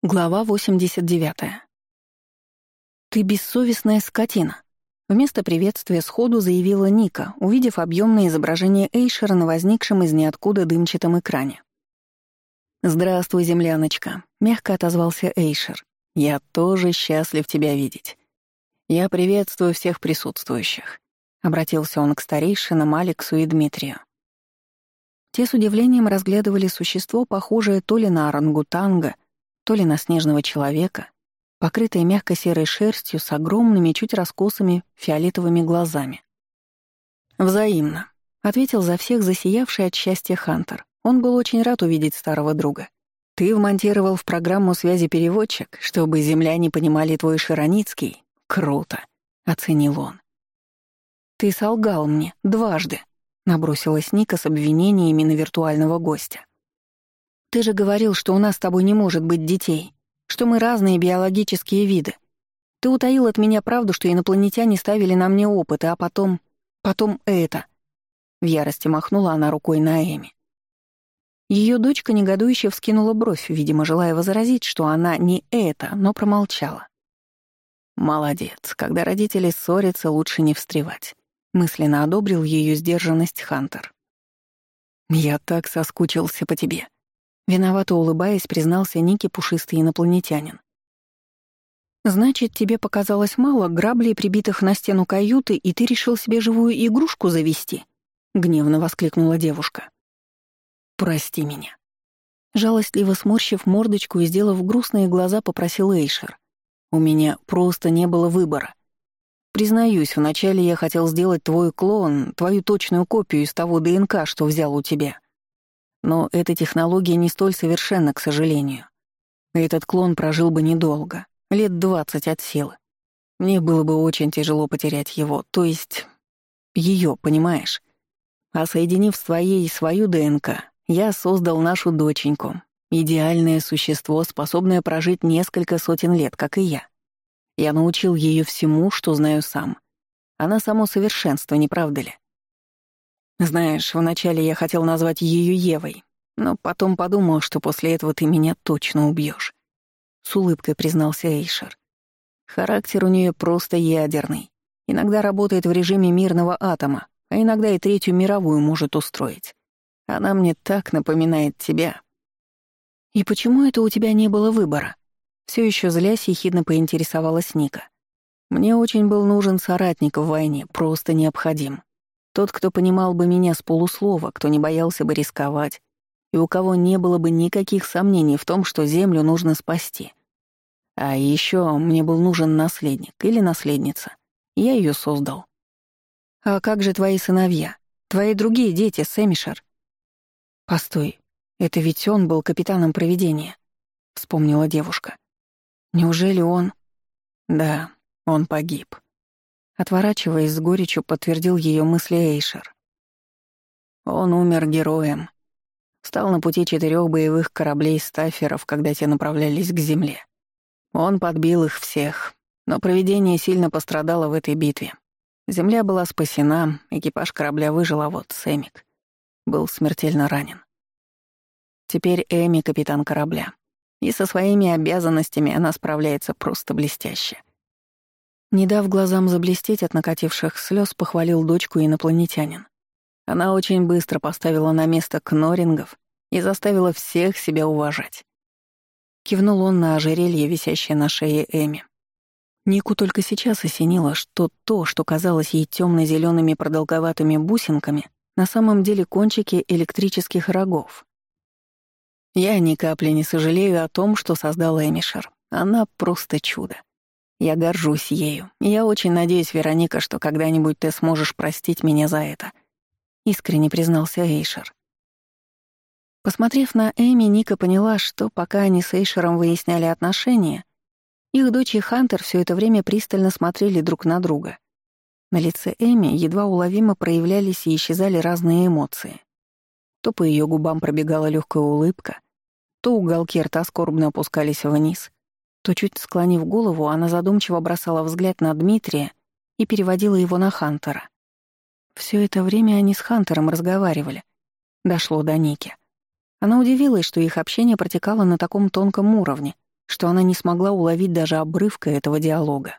Глава 89. «Ты бессовестная скотина!» Вместо приветствия сходу заявила Ника, увидев объемное изображение Эйшера на возникшем из ниоткуда дымчатом экране. «Здравствуй, земляночка», — мягко отозвался Эйшер. «Я тоже счастлив тебя видеть. Я приветствую всех присутствующих», — обратился он к старейшинам Алексу и Дмитрию. Те с удивлением разглядывали существо, похожее то ли на орангутанга — то ли на снежного человека, покрытая мягкой серой шерстью с огромными, чуть раскосыми фиолетовыми глазами. «Взаимно», — ответил за всех засиявший от счастья Хантер. Он был очень рад увидеть старого друга. «Ты вмонтировал в программу связи переводчик, чтобы земляне понимали твой Широницкий? Круто!» — оценил он. «Ты солгал мне дважды», — набросилась Ника с обвинениями на виртуального гостя. Ты же говорил, что у нас с тобой не может быть детей, что мы разные биологические виды. Ты утаил от меня правду, что инопланетяне ставили на мне опыты, а потом... потом это». В ярости махнула она рукой на Эми. Ее дочка негодующе вскинула бровь, видимо, желая возразить, что она не это, но промолчала. «Молодец. Когда родители ссорятся, лучше не встревать», — мысленно одобрил ее сдержанность Хантер. «Я так соскучился по тебе», Виновато улыбаясь, признался Ники пушистый инопланетянин. «Значит, тебе показалось мало граблей, прибитых на стену каюты, и ты решил себе живую игрушку завести?» — гневно воскликнула девушка. «Прости меня». Жалостливо сморщив мордочку и сделав грустные глаза, попросил Эйшер. «У меня просто не было выбора. Признаюсь, вначале я хотел сделать твой клон, твою точную копию из того ДНК, что взял у тебя. Но эта технология не столь совершенна, к сожалению. Этот клон прожил бы недолго, лет двадцать от силы. Мне было бы очень тяжело потерять его, то есть... ее, понимаешь? А соединив с твоей и свою ДНК, я создал нашу доченьку, идеальное существо, способное прожить несколько сотен лет, как и я. Я научил ее всему, что знаю сам. Она само совершенство, не правда ли? Знаешь, вначале я хотел назвать ее Евой, но потом подумал, что после этого ты меня точно убьешь. С улыбкой признался Эйшер. Характер у нее просто ядерный. Иногда работает в режиме мирного атома, а иногда и третью мировую может устроить. Она мне так напоминает тебя. И почему это у тебя не было выбора? Все еще злясь, ехидно поинтересовалась Ника. Мне очень был нужен соратник в войне, просто необходим. Тот, кто понимал бы меня с полуслова, кто не боялся бы рисковать, и у кого не было бы никаких сомнений в том, что землю нужно спасти. А еще мне был нужен наследник или наследница. Я ее создал. «А как же твои сыновья? Твои другие дети, Сэмишер?» «Постой, это ведь он был капитаном проведения, — вспомнила девушка. «Неужели он...» «Да, он погиб», Отворачиваясь с горечью, подтвердил ее мысли Эйшер. Он умер героем. Стал на пути четырех боевых кораблей стаферов, когда те направлялись к земле. Он подбил их всех, но проведение сильно пострадало в этой битве. Земля была спасена, экипаж корабля выжил, а вот Сэмик был смертельно ранен. Теперь Эми — капитан корабля, и со своими обязанностями она справляется просто блестяще. Не дав глазам заблестеть от накативших слез, похвалил дочку инопланетянин. Она очень быстро поставила на место кнорингов и заставила всех себя уважать. Кивнул он на ожерелье, висящее на шее Эми. Нику только сейчас осенило, что то, что казалось ей темно-зелеными продолговатыми бусинками, на самом деле кончики электрических рогов. Я ни капли не сожалею о том, что создала Эмишер. Она просто чудо. Я горжусь ею. Я очень надеюсь, Вероника, что когда-нибудь ты сможешь простить меня за это», — искренне признался Эйшер. Посмотрев на Эми, Ника поняла, что пока они с Эйшером выясняли отношения, их дочь и Хантер все это время пристально смотрели друг на друга. На лице Эми едва уловимо проявлялись и исчезали разные эмоции. То по ее губам пробегала легкая улыбка, то уголки рта скорбно опускались вниз — то чуть склонив голову, она задумчиво бросала взгляд на Дмитрия и переводила его на Хантера. Все это время они с Хантером разговаривали. Дошло до Ники. Она удивилась, что их общение протекало на таком тонком уровне, что она не смогла уловить даже обрывка этого диалога.